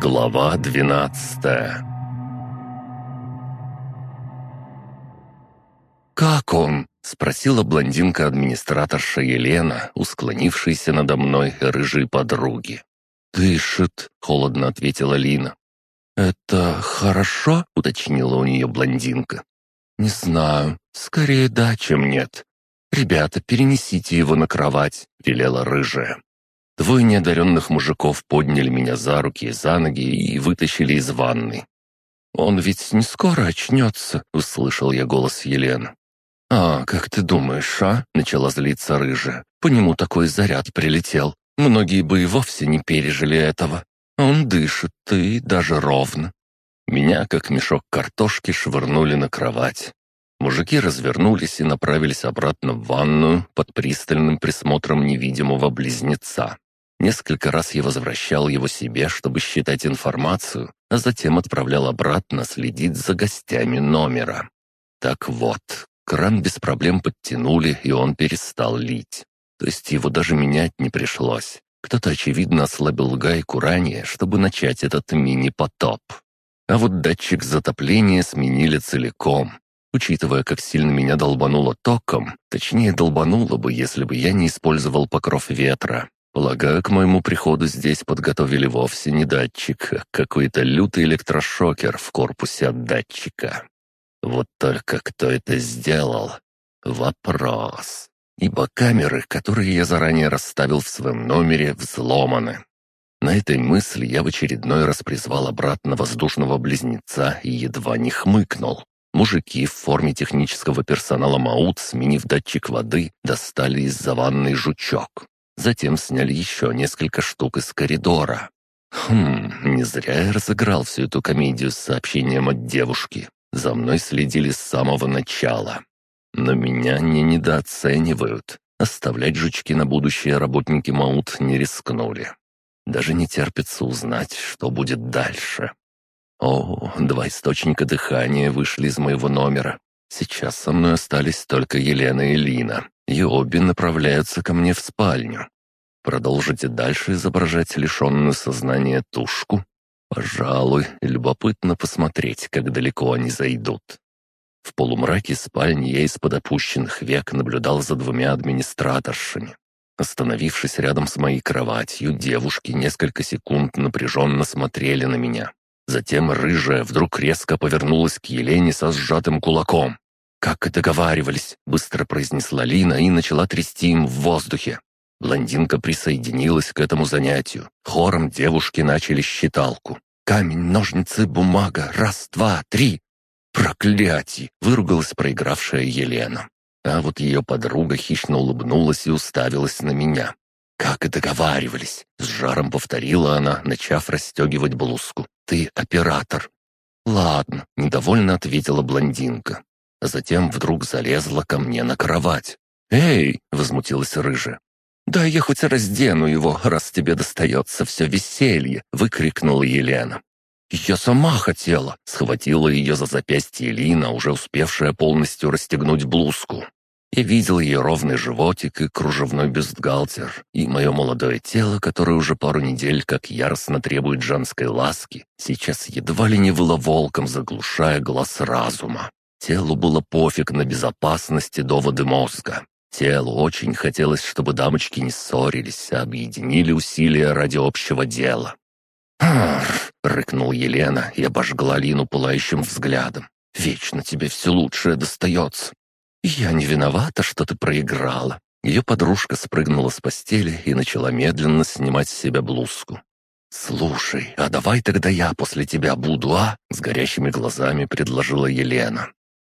Глава двенадцатая «Как он?» — спросила блондинка-администраторша Елена, усклонившаяся надо мной рыжей подруги. «Дышит», — холодно ответила Лина. «Это хорошо?» — уточнила у нее блондинка. «Не знаю. Скорее да, чем нет. Ребята, перенесите его на кровать», — велела рыжая. Двое неодаренных мужиков подняли меня за руки и за ноги и вытащили из ванны. «Он ведь не скоро очнется», — услышал я голос Елены. «А, как ты думаешь, а?» — начала злиться рыжая. «По нему такой заряд прилетел. Многие бы и вовсе не пережили этого. Он дышит, и даже ровно». Меня, как мешок картошки, швырнули на кровать. Мужики развернулись и направились обратно в ванную под пристальным присмотром невидимого близнеца. Несколько раз я возвращал его себе, чтобы считать информацию, а затем отправлял обратно следить за гостями номера. Так вот, кран без проблем подтянули, и он перестал лить. То есть его даже менять не пришлось. Кто-то, очевидно, ослабил гайку ранее, чтобы начать этот мини-потоп. А вот датчик затопления сменили целиком. Учитывая, как сильно меня долбануло током, точнее долбануло бы, если бы я не использовал покров ветра. Полагаю, к моему приходу здесь подготовили вовсе не датчик, а какой-то лютый электрошокер в корпусе от датчика. Вот только кто это сделал? Вопрос. Ибо камеры, которые я заранее расставил в своем номере, взломаны. На этой мысли я в очередной раз призвал обратно воздушного близнеца и едва не хмыкнул. Мужики в форме технического персонала МАУТ, сменив датчик воды, достали из-за ванной жучок. Затем сняли еще несколько штук из коридора. Хм, не зря я разыграл всю эту комедию с сообщением от девушки. За мной следили с самого начала. Но меня не недооценивают. Оставлять жучки на будущее работники МАУТ не рискнули. Даже не терпится узнать, что будет дальше. О, два источника дыхания вышли из моего номера. Сейчас со мной остались только Елена и Лина и обе направляются ко мне в спальню. Продолжите дальше изображать лишенную сознания тушку? Пожалуй, любопытно посмотреть, как далеко они зайдут. В полумраке спальни я из-под опущенных век наблюдал за двумя администраторшами. Остановившись рядом с моей кроватью, девушки несколько секунд напряженно смотрели на меня. Затем рыжая вдруг резко повернулась к Елене со сжатым кулаком. «Как и договаривались», — быстро произнесла Лина и начала трясти им в воздухе. Блондинка присоединилась к этому занятию. Хором девушки начали считалку. «Камень, ножницы, бумага. Раз, два, три!» «Проклятие!» — выругалась проигравшая Елена. А вот ее подруга хищно улыбнулась и уставилась на меня. «Как и договаривались!» — с жаром повторила она, начав расстегивать блузку. «Ты оператор!» «Ладно», — недовольно ответила блондинка затем вдруг залезла ко мне на кровать. «Эй!» — возмутилась рыжая. «Да я хоть раздену его, раз тебе достается все веселье!» — выкрикнула Елена. «Я сама хотела!» — схватила ее за запястье Лина, уже успевшая полностью расстегнуть блузку. Я видел ее ровный животик и кружевной бюстгальтер, и мое молодое тело, которое уже пару недель как яростно требует женской ласки, сейчас едва ли не выло волком, заглушая глаз разума. Телу было пофиг на безопасность и доводы мозга. Телу очень хотелось, чтобы дамочки не ссорились, а объединили усилия ради общего дела. «Арр!» — рыкнул Елена и обожгла Лину пылающим взглядом. «Вечно тебе все лучшее достается. Я не виновата, что ты проиграла». Ее подружка спрыгнула с постели и начала медленно снимать с себя блузку. «Слушай, а давай тогда я после тебя буду, а?» — с горящими глазами предложила Елена.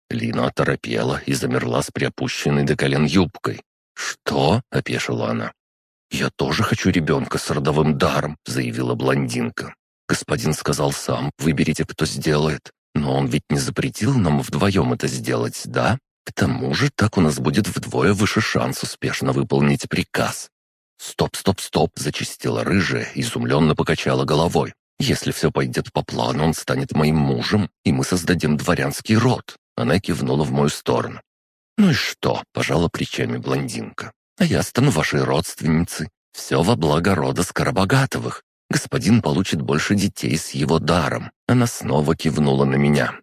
Лина оторопела и замерла с приопущенной до колен юбкой. «Что?» — опешила она. «Я тоже хочу ребенка с родовым даром», — заявила блондинка. «Господин сказал сам, выберите, кто сделает. Но он ведь не запретил нам вдвоем это сделать, да? К тому же так у нас будет вдвое выше шанс успешно выполнить приказ». «Стоп, стоп, стоп!» — зачистила рыжая, изумленно покачала головой. «Если все пойдет по плану, он станет моим мужем, и мы создадим дворянский род. Она кивнула в мою сторону. «Ну и что?» — пожала плечами блондинка. «А я стану вашей родственницей. Все во благо рода Скоробогатовых. господин получит больше детей с его даром. Она снова кивнула на меня.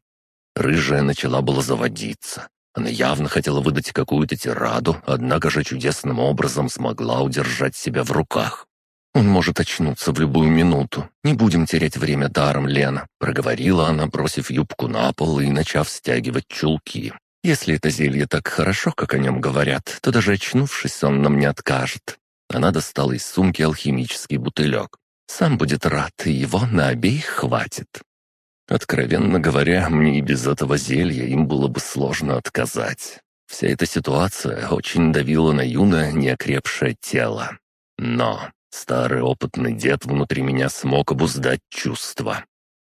Рыжая начала было заводиться. Она явно хотела выдать какую-то тираду, однако же чудесным образом смогла удержать себя в руках. «Он может очнуться в любую минуту. Не будем терять время даром, Лена», — проговорила она, бросив юбку на пол и начав стягивать чулки. «Если это зелье так хорошо, как о нем говорят, то даже очнувшись, он нам не откажет». Она достала из сумки алхимический бутылек. «Сам будет рад, и его на обеих хватит». Откровенно говоря, мне и без этого зелья им было бы сложно отказать. Вся эта ситуация очень давила на юное, неокрепшее тело. Но Старый опытный дед внутри меня смог обуздать чувства.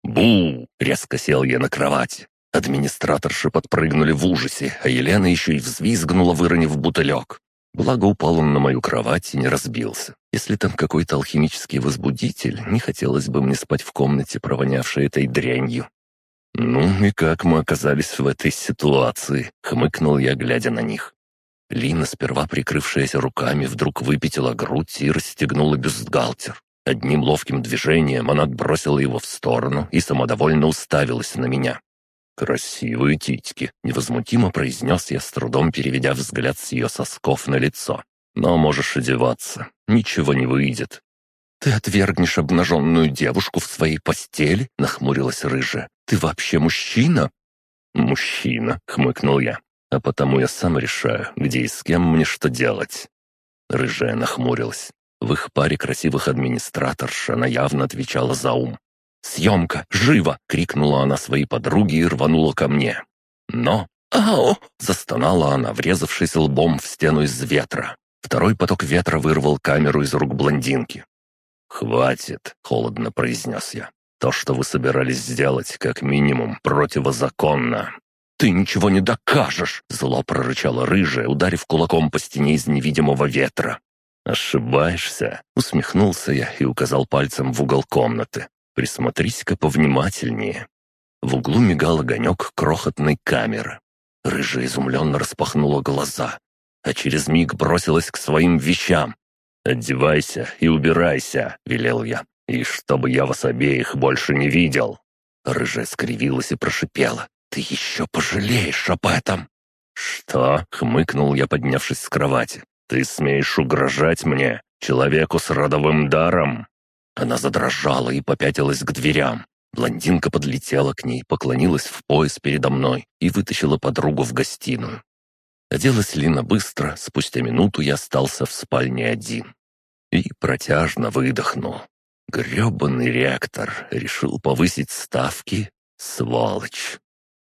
«Бу!» — резко сел я на кровать. Администраторши подпрыгнули в ужасе, а Елена еще и взвизгнула, выронив бутылек. Благо упал он на мою кровать и не разбился. Если там какой-то алхимический возбудитель, не хотелось бы мне спать в комнате, провонявшей этой дрянью. «Ну и как мы оказались в этой ситуации?» — хмыкнул я, глядя на них. Лина, сперва прикрывшаяся руками, вдруг выпятила грудь и расстегнула бюстгальтер. Одним ловким движением она отбросила его в сторону и самодовольно уставилась на меня. «Красивые титьки», — невозмутимо произнес я, с трудом переведя взгляд с ее сосков на лицо. «Но можешь одеваться, ничего не выйдет». «Ты отвергнешь обнаженную девушку в своей постели?» — нахмурилась рыжая. «Ты вообще мужчина?» «Мужчина», — хмыкнул я а потому я сам решаю, где и с кем мне что делать». Рыжая нахмурилась. В их паре красивых администраторш она явно отвечала за ум. «Съемка! Живо!» — крикнула она своей подруге и рванула ко мне. Но... «Ау!» — застонала она, врезавшись лбом в стену из ветра. Второй поток ветра вырвал камеру из рук блондинки. «Хватит!» — холодно произнес я. «То, что вы собирались сделать, как минимум, противозаконно. «Ты ничего не докажешь!» — зло прорычала рыжая, ударив кулаком по стене из невидимого ветра. «Ошибаешься!» — усмехнулся я и указал пальцем в угол комнаты. «Присмотрись-ка повнимательнее». В углу мигал огонек крохотной камеры. Рыжая изумленно распахнула глаза, а через миг бросилась к своим вещам. «Одевайся и убирайся», — велел я, — «и чтобы я вас обеих больше не видел». Рыжая скривилась и прошипела. «Ты еще пожалеешь об этом!» «Что?» — хмыкнул я, поднявшись с кровати. «Ты смеешь угрожать мне, человеку с родовым даром?» Она задрожала и попятилась к дверям. Блондинка подлетела к ней, поклонилась в пояс передо мной и вытащила подругу в гостиную. Оделась Лина быстро, спустя минуту я остался в спальне один. И протяжно выдохнул. Грёбаный ректор решил повысить ставки. Сволочь.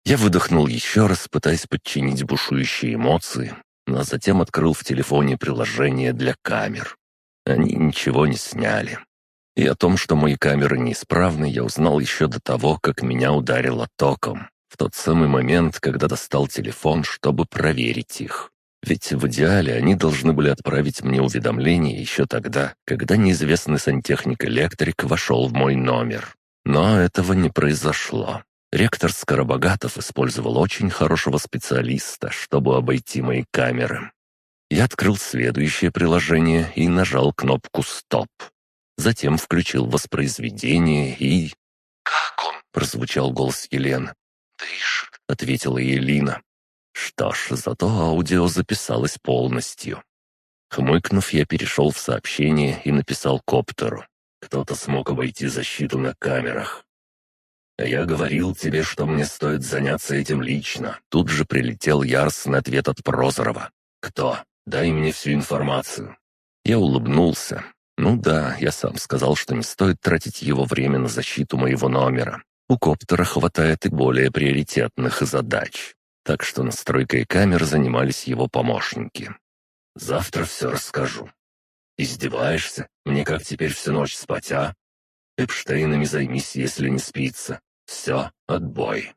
Я выдохнул еще раз, пытаясь подчинить бушующие эмоции, но затем открыл в телефоне приложение для камер. Они ничего не сняли. И о том, что мои камеры неисправны, я узнал еще до того, как меня ударило током. В тот самый момент, когда достал телефон, чтобы проверить их. Ведь в идеале они должны были отправить мне уведомление еще тогда, когда неизвестный сантехник-электрик вошел в мой номер. Но этого не произошло. Ректор Скоробогатов использовал очень хорошего специалиста, чтобы обойти мои камеры. Я открыл следующее приложение и нажал кнопку «Стоп». Затем включил воспроизведение и... «Как он?» — прозвучал голос Елены. «Дышит», — ответила Елина. Что ж, зато аудио записалось полностью. Хмыкнув, я перешел в сообщение и написал коптеру. Кто-то смог обойти защиту на камерах. «Я говорил тебе, что мне стоит заняться этим лично». Тут же прилетел яростный ответ от Прозорова. «Кто? Дай мне всю информацию». Я улыбнулся. «Ну да, я сам сказал, что не стоит тратить его время на защиту моего номера. У коптера хватает и более приоритетных задач. Так что настройкой камер занимались его помощники. Завтра все расскажу. Издеваешься? Мне как теперь всю ночь спать, а? Эпштейнами займись, если не спится. Все, отбой.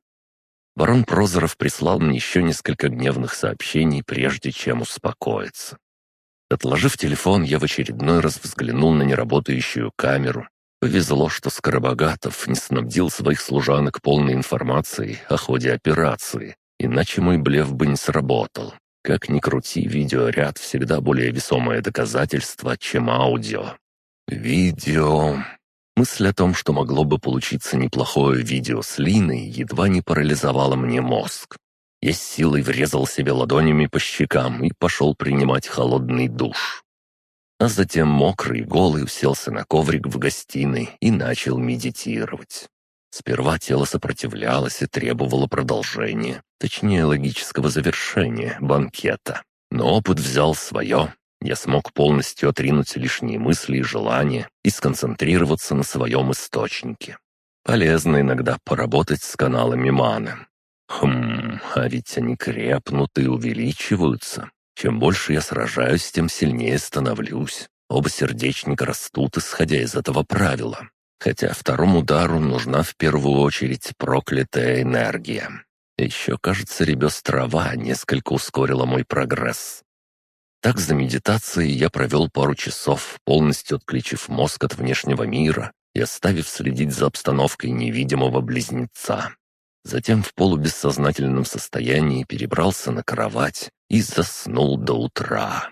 Барон Прозоров прислал мне еще несколько гневных сообщений, прежде чем успокоиться. Отложив телефон, я в очередной раз взглянул на неработающую камеру. Повезло, что Скоробогатов не снабдил своих служанок полной информацией о ходе операции, иначе мой блеф бы не сработал. Как ни крути, видеоряд всегда более весомое доказательство, чем аудио. Видео... Мысль о том, что могло бы получиться неплохое видео с Линой, едва не парализовала мне мозг. Я с силой врезал себе ладонями по щекам и пошел принимать холодный душ. А затем мокрый и голый уселся на коврик в гостиной и начал медитировать. Сперва тело сопротивлялось и требовало продолжения, точнее логического завершения банкета. Но опыт взял свое. Я смог полностью отринуть лишние мысли и желания и сконцентрироваться на своем источнике. Полезно иногда поработать с каналами маны. Хм, а ведь они крепнут и увеличиваются. Чем больше я сражаюсь, тем сильнее становлюсь. Оба сердечника растут, исходя из этого правила хотя второму удару нужна в первую очередь проклятая энергия. Еще, кажется, ребес трава несколько ускорила мой прогресс. Так за медитацией я провел пару часов, полностью отключив мозг от внешнего мира и оставив следить за обстановкой невидимого близнеца. Затем в полубессознательном состоянии перебрался на кровать и заснул до утра.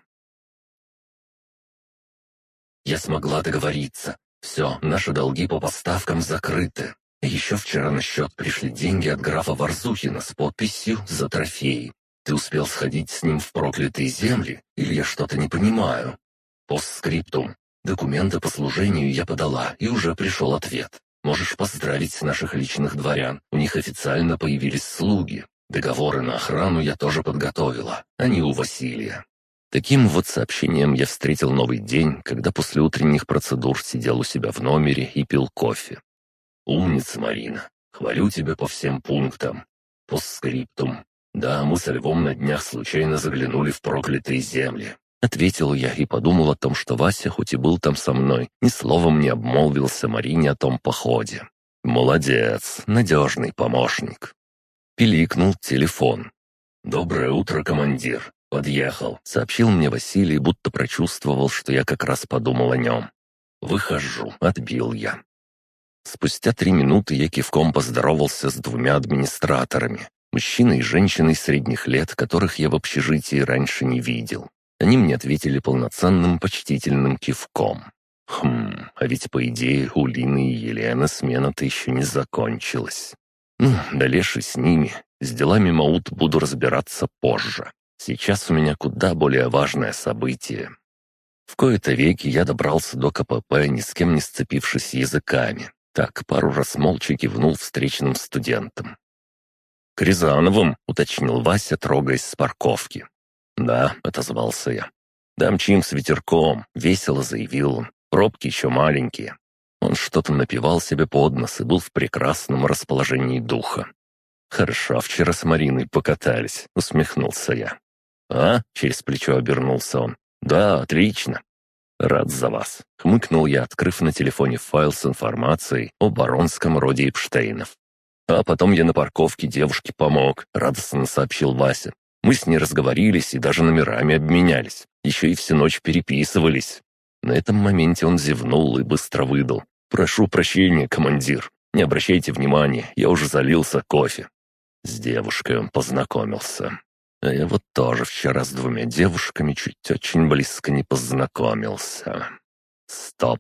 Я смогла договориться, все, наши долги по поставкам закрыты. Еще вчера на счет пришли деньги от графа Варзухина с подписью «За трофей». Ты успел сходить с ним в проклятые земли, или я что-то не понимаю? Постскриптум. Документы по служению я подала, и уже пришел ответ. Можешь поздравить наших личных дворян, у них официально появились слуги. Договоры на охрану я тоже подготовила, они у Василия. Таким вот сообщением я встретил новый день, когда после утренних процедур сидел у себя в номере и пил кофе. «Умница, Марина. Хвалю тебя по всем пунктам. Постскриптум. Да, мы со Львом на днях случайно заглянули в проклятые земли». Ответил я и подумал о том, что Вася, хоть и был там со мной, ни словом не обмолвился Марине о том походе. «Молодец, надежный помощник». Пиликнул телефон. «Доброе утро, командир. «Подъехал», — сообщил мне Василий, будто прочувствовал, что я как раз подумал о нем. «Выхожу», — отбил я. Спустя три минуты я кивком поздоровался с двумя администраторами, мужчиной и женщиной средних лет, которых я в общежитии раньше не видел. Они мне ответили полноценным почтительным кивком. Хм, а ведь, по идее, у Лины и Елены смена-то еще не закончилась. Ну, да леший с ними. С делами Маут буду разбираться позже. Сейчас у меня куда более важное событие. В кои-то веки я добрался до КПП, ни с кем не сцепившись языками. Так пару раз молча кивнул встречным студентам. «К Рязановым», — уточнил Вася, трогаясь с парковки. «Да», — отозвался я. «Дамчим с ветерком», — весело заявил он. «Пробки еще маленькие». Он что-то напивал себе под нос и был в прекрасном расположении духа. «Хорошо, вчера с Мариной покатались», — усмехнулся я. «А?» — через плечо обернулся он. «Да, отлично». «Рад за вас», — хмыкнул я, открыв на телефоне файл с информацией о баронском роде Эпштейнов. «А потом я на парковке девушке помог», — радостно сообщил Вася. «Мы с ней разговорились и даже номерами обменялись. Еще и всю ночь переписывались». На этом моменте он зевнул и быстро выдал. «Прошу прощения, командир. Не обращайте внимания, я уже залился кофе». С девушкой он познакомился. А я вот тоже вчера с двумя девушками чуть очень близко не познакомился. Стоп.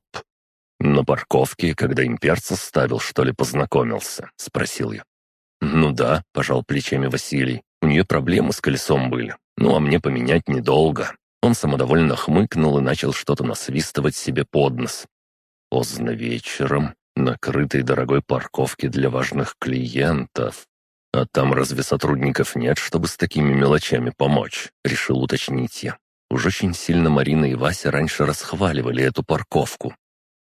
На парковке, когда имперца ставил, что ли, познакомился? Спросил я. Ну да, пожал плечами Василий. У нее проблемы с колесом были. Ну а мне поменять недолго. Он самодовольно хмыкнул и начал что-то насвистывать себе под нос. Поздно вечером, накрытой дорогой парковке для важных клиентов. «А там разве сотрудников нет, чтобы с такими мелочами помочь?» — решил уточнить я. Уж очень сильно Марина и Вася раньше расхваливали эту парковку.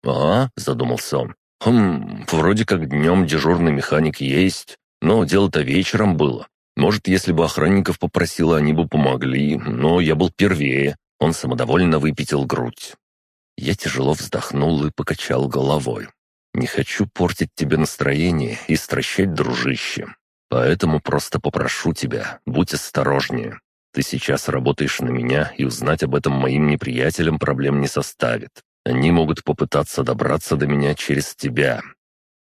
«А?» — задумался он. «Хм, вроде как днем дежурный механик есть, но дело-то вечером было. Может, если бы охранников попросила, они бы помогли, но я был первее». Он самодовольно выпятил грудь. Я тяжело вздохнул и покачал головой. «Не хочу портить тебе настроение и стращать дружище. Поэтому просто попрошу тебя, будь осторожнее. Ты сейчас работаешь на меня, и узнать об этом моим неприятелям проблем не составит. Они могут попытаться добраться до меня через тебя».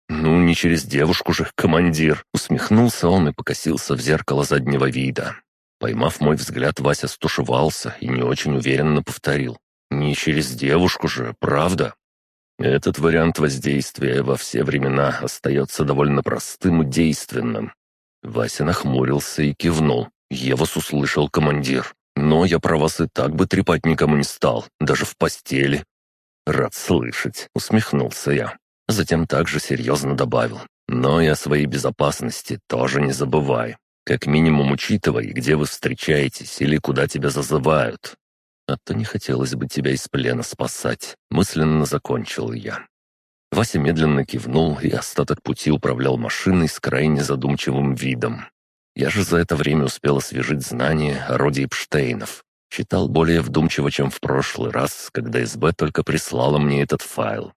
«Ну, не через девушку же, командир!» Усмехнулся он и покосился в зеркало заднего вида. Поймав мой взгляд, Вася стушевался и не очень уверенно повторил. «Не через девушку же, правда?» Этот вариант воздействия во все времена остается довольно простым и действенным. Вася нахмурился и кивнул. «Я вас услышал, командир. Но я про вас и так бы трепать никому не стал, даже в постели». «Рад слышать», — усмехнулся я. Затем также серьезно добавил. «Но и о своей безопасности тоже не забывай. Как минимум учитывай, где вы встречаетесь или куда тебя зазывают. А то не хотелось бы тебя из плена спасать», — мысленно закончил я. Вася медленно кивнул и остаток пути управлял машиной с крайне задумчивым видом. Я же за это время успел освежить знания о роде Эпштейнов. Читал более вдумчиво, чем в прошлый раз, когда СБ только прислала мне этот файл.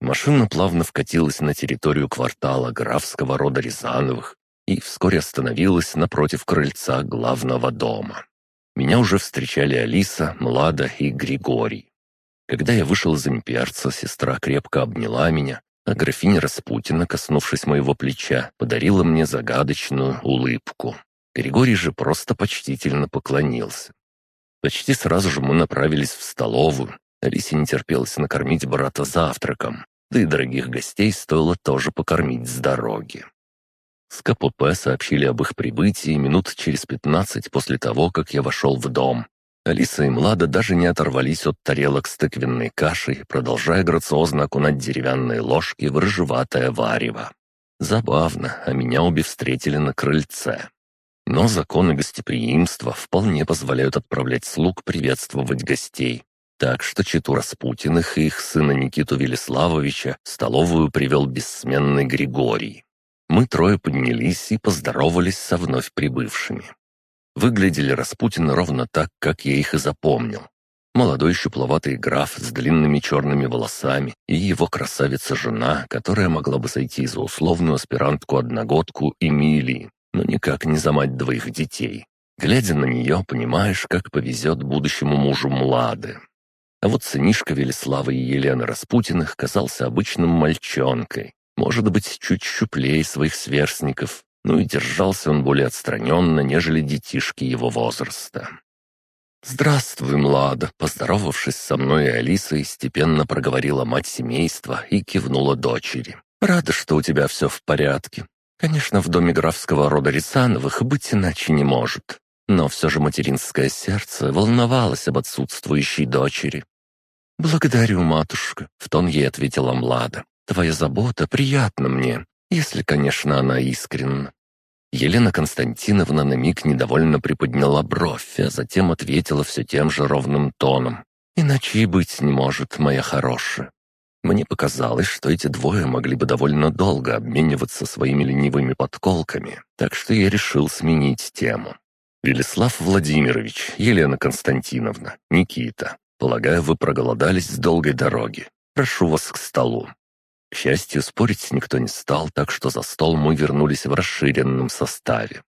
Машина плавно вкатилась на территорию квартала графского рода Рязановых и вскоре остановилась напротив крыльца главного дома. Меня уже встречали Алиса, Млада и Григорий. Когда я вышел из имперца, сестра крепко обняла меня, а графиня Распутина, коснувшись моего плеча, подарила мне загадочную улыбку. Григорий же просто почтительно поклонился. Почти сразу же мы направились в столовую. Алисе не терпелось накормить брата завтраком, да и дорогих гостей стоило тоже покормить с дороги. С КПП сообщили об их прибытии минут через пятнадцать после того, как я вошел в дом. Алиса и Млада даже не оторвались от тарелок с тыквенной кашей, продолжая грациозно окунать деревянные ложки в рыжеватое варево. Забавно, а меня обе встретили на крыльце. Но законы гостеприимства вполне позволяют отправлять слуг приветствовать гостей. Так что читу Распутиных и их сына Никиту Велиславовича столовую привел бессменный Григорий. Мы трое поднялись и поздоровались со вновь прибывшими. Выглядели Распутины ровно так, как я их и запомнил. Молодой щупловатый граф с длинными черными волосами и его красавица-жена, которая могла бы сойти за условную аспирантку-одногодку Эмилии, но никак не за мать двоих детей. Глядя на нее, понимаешь, как повезет будущему мужу Млады. А вот сынишка Велиславы и Елены Распутиных казался обычным мальчонкой, может быть, чуть щуплее своих сверстников, ну и держался он более отстраненно, нежели детишки его возраста. «Здравствуй, Млада!» Поздоровавшись со мной и Алисой, степенно проговорила мать семейства и кивнула дочери. «Рада, что у тебя все в порядке. Конечно, в доме графского рода Рисановых быть иначе не может. Но все же материнское сердце волновалось об отсутствующей дочери. «Благодарю, матушка», — в тон ей ответила Млада. «Твоя забота приятна мне, если, конечно, она искренна». Елена Константиновна на миг недовольно приподняла бровь, а затем ответила все тем же ровным тоном. «Иначе и быть не может, моя хорошая. Мне показалось, что эти двое могли бы довольно долго обмениваться своими ленивыми подколками, так что я решил сменить тему. «Велислав Владимирович, Елена Константиновна, Никита, полагаю, вы проголодались с долгой дороги. Прошу вас к столу». К счастью, спорить никто не стал, так что за стол мы вернулись в расширенном составе.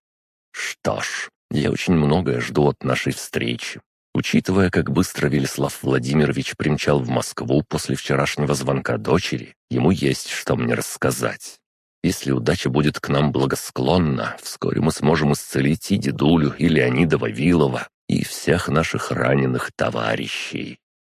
Что ж, я очень многое жду от нашей встречи. Учитывая, как быстро Велислав Владимирович примчал в Москву после вчерашнего звонка дочери, ему есть что мне рассказать. Если удача будет к нам благосклонна, вскоре мы сможем исцелить и дедулю, и Леонида Вавилова, и всех наших раненых товарищей.